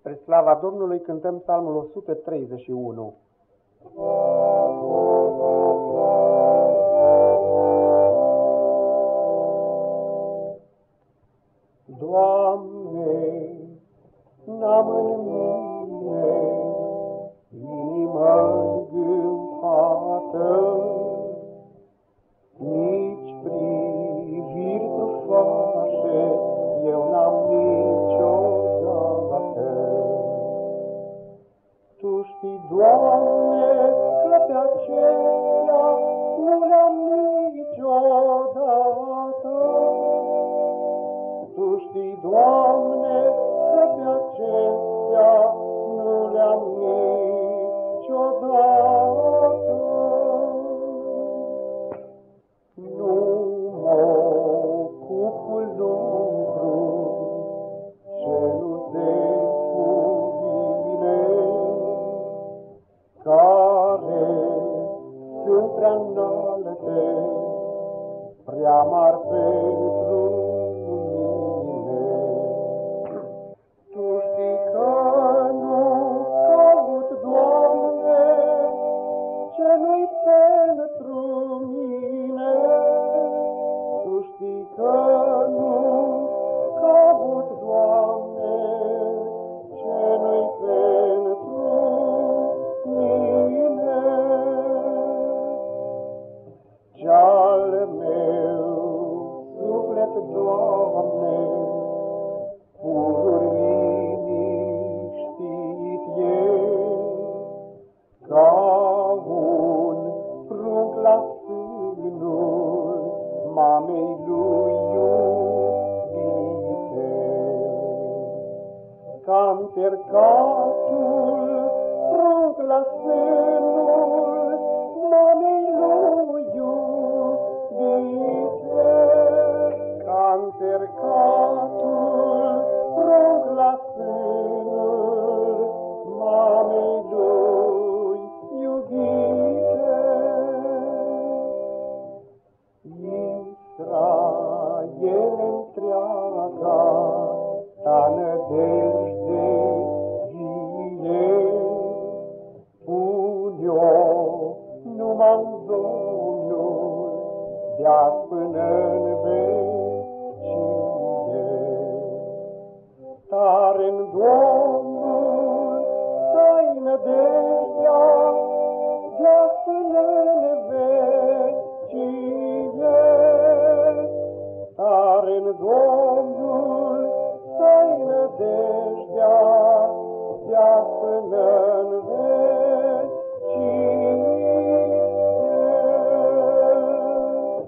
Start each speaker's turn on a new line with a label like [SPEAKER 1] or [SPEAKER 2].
[SPEAKER 1] Spre slava Domnului cântăm psalmul 131. Doamne, n-am în Doamne, că pe aceea nu le-am niciodată. Nu mă ocup cu lucru ce nu se cuvine, care sunt prea înalte, prea mari pentru suflet, Doamne, pururi liniștit e, ca un prunc la sânul mamei lui iubite. Ca încercatul prunc la sânul încercatul prunc la sânul mamei lui iubite. Israel întreaga, ta nădejde vie, pune-o numai în Domnul, de-azi până să-i nădejdea, de-azi până în vecie. Tare în Domnul să-i nădejdea, de-azi până în vecie.